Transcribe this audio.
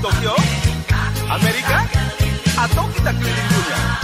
Tokyo, América, a Tokita Clinic Junior.